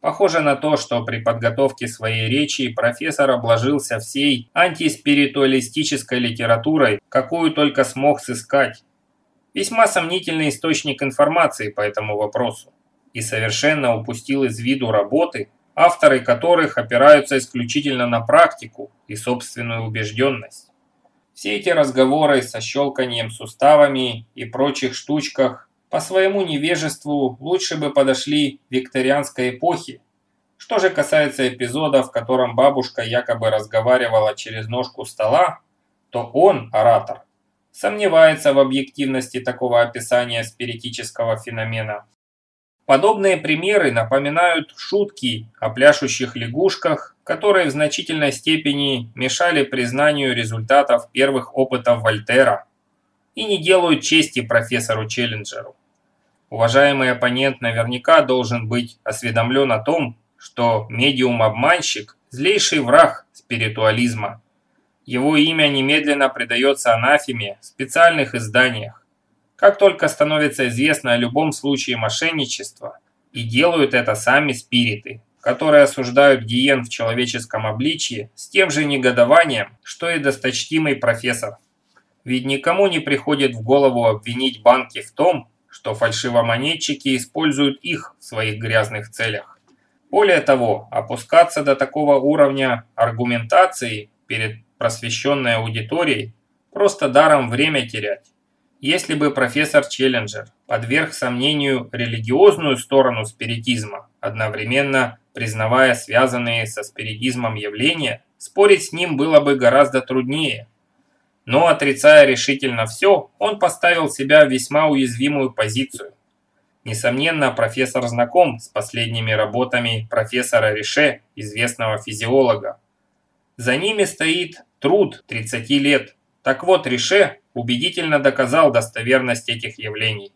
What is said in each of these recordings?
Похоже на то, что при подготовке своей речи профессор обложился всей антиспиритуалистической литературой, какую только смог сыскать. Весьма сомнительный источник информации по этому вопросу. И совершенно упустил из виду работы, авторы которых опираются исключительно на практику и собственную убежденность. Все эти разговоры со щелканием суставами и прочих штучках по своему невежеству лучше бы подошли викторианской эпохи. Что же касается эпизода, в котором бабушка якобы разговаривала через ножку стола, то он, оратор, сомневается в объективности такого описания спиритического феномена. Подобные примеры напоминают шутки о пляшущих лягушках, которые в значительной степени мешали признанию результатов первых опытов Вольтера и не делают чести профессору Челленджеру. Уважаемый оппонент наверняка должен быть осведомлен о том, что медиум-обманщик – злейший враг спиритуализма. Его имя немедленно придается анафеме в специальных изданиях. Как только становится известно о любом случае мошенничества, и делают это сами спириты, которые осуждают гиен в человеческом обличье с тем же негодованием, что и досточтимый профессор. Ведь никому не приходит в голову обвинить банки в том, что фальшивомонетчики используют их в своих грязных целях. Более того, опускаться до такого уровня аргументации перед просвещенной аудиторией просто даром время терять. Если бы профессор Челленджер подверг сомнению религиозную сторону спиритизма, одновременно признавая связанные со спиритизмом явления, спорить с ним было бы гораздо труднее. Но отрицая решительно все, он поставил себя в весьма уязвимую позицию. Несомненно, профессор знаком с последними работами профессора Рише, известного физиолога. За ними стоит труд 30 лет. Так вот, Рише убедительно доказал достоверность этих явлений.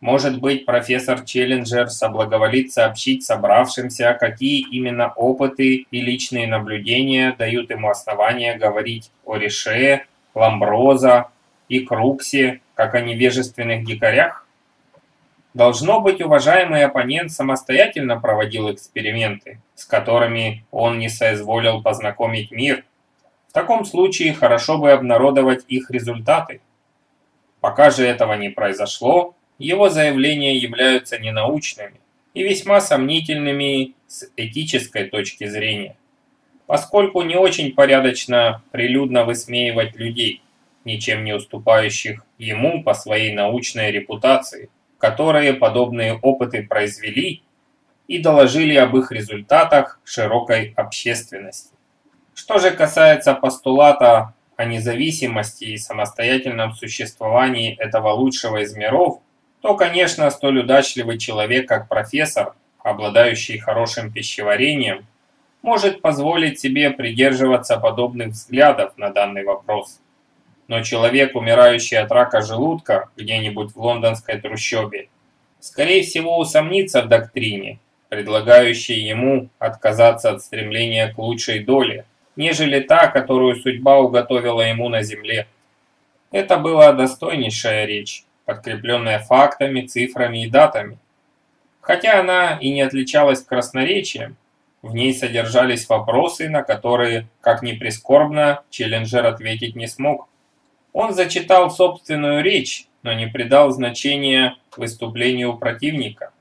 Может быть, профессор Челленджер соблаговолит сообщить собравшимся, какие именно опыты и личные наблюдения дают ему основания говорить о Рише, Ламброза и Круксе, как о невежественных дикарях? Должно быть, уважаемый оппонент самостоятельно проводил эксперименты, с которыми он не соизволил познакомить мир. В таком случае хорошо бы обнародовать их результаты. Пока же этого не произошло, его заявления являются ненаучными и весьма сомнительными с этической точки зрения поскольку не очень порядочно прилюдно высмеивать людей, ничем не уступающих ему по своей научной репутации, которые подобные опыты произвели и доложили об их результатах широкой общественности. Что же касается постулата о независимости и самостоятельном существовании этого лучшего из миров, то, конечно, столь удачливый человек, как профессор, обладающий хорошим пищеварением, может позволить себе придерживаться подобных взглядов на данный вопрос. Но человек, умирающий от рака желудка где-нибудь в лондонской трущобе, скорее всего усомнится в доктрине, предлагающей ему отказаться от стремления к лучшей доле, нежели та, которую судьба уготовила ему на земле. Это была достойнейшая речь, подкрепленная фактами, цифрами и датами. Хотя она и не отличалась красноречием, в ней содержались вопросы, на которые, как ни прискорбно, Челленджер ответить не смог. Он зачитал собственную речь, но не придал значения выступлению противника.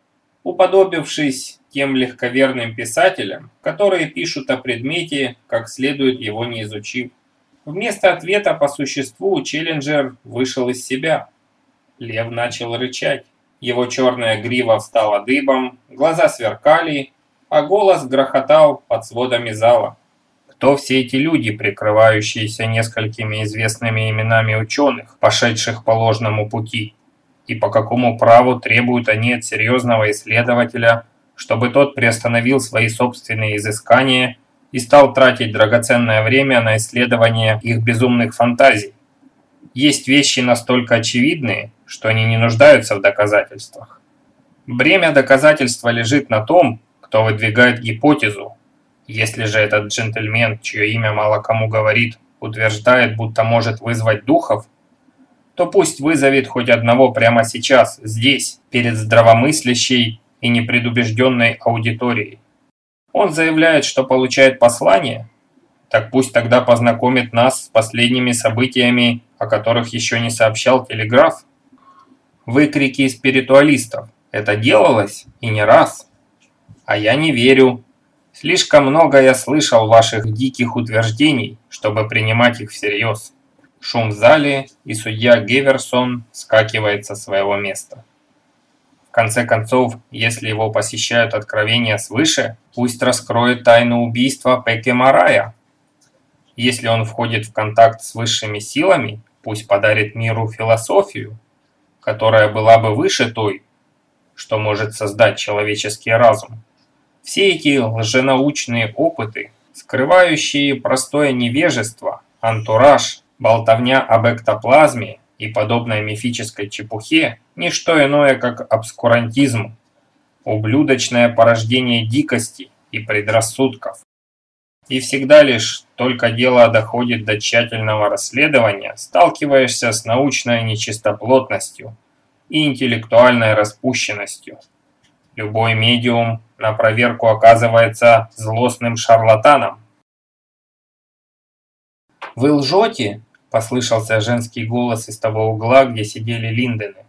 Уподобившись тем легковерным писателям, которые пишут о предмете, как следует его не изучив. Вместо ответа по существу Челленджер вышел из себя. Лев начал рычать. Его черная грива встала дыбом, глаза сверкали, а голос грохотал под сводами зала. Кто все эти люди, прикрывающиеся несколькими известными именами ученых, пошедших по ложному пути? И по какому праву требуют они от серьезного исследователя, чтобы тот приостановил свои собственные изыскания и стал тратить драгоценное время на исследование их безумных фантазий? Есть вещи настолько очевидные, что они не нуждаются в доказательствах. Бремя доказательства лежит на том, кто выдвигает гипотезу. Если же этот джентльмен, чье имя мало кому говорит, утверждает, будто может вызвать духов, то пусть вызовет хоть одного прямо сейчас, здесь, перед здравомыслящей и непредубежденной аудиторией. Он заявляет, что получает послание. Так пусть тогда познакомит нас с последними событиями, о которых еще не сообщал телеграф. Выкрики спиритуалистов. Это делалось и не раз. А я не верю. Слишком много я слышал ваших диких утверждений, чтобы принимать их всерьез. Шум в зале, и судья Геверсон скакивает со своего места. В конце концов, если его посещают откровения свыше, пусть раскроет тайну убийства Пеке Марая. Если он входит в контакт с высшими силами, пусть подарит миру философию, которая была бы выше той, что может создать человеческий разум. Все эти лженаучные опыты, скрывающие простое невежество, антураж, болтовня об эктоплазме и подобной мифической чепухе – не что иное, как обскурантизм, ублюдочное порождение дикости и предрассудков. И всегда лишь только дело доходит до тщательного расследования, сталкиваешься с научной нечистоплотностью и интеллектуальной распущенностью. Любой медиум на проверку оказывается злостным шарлатаном. «Вы лжете?» – послышался женский голос из того угла, где сидели Линдены.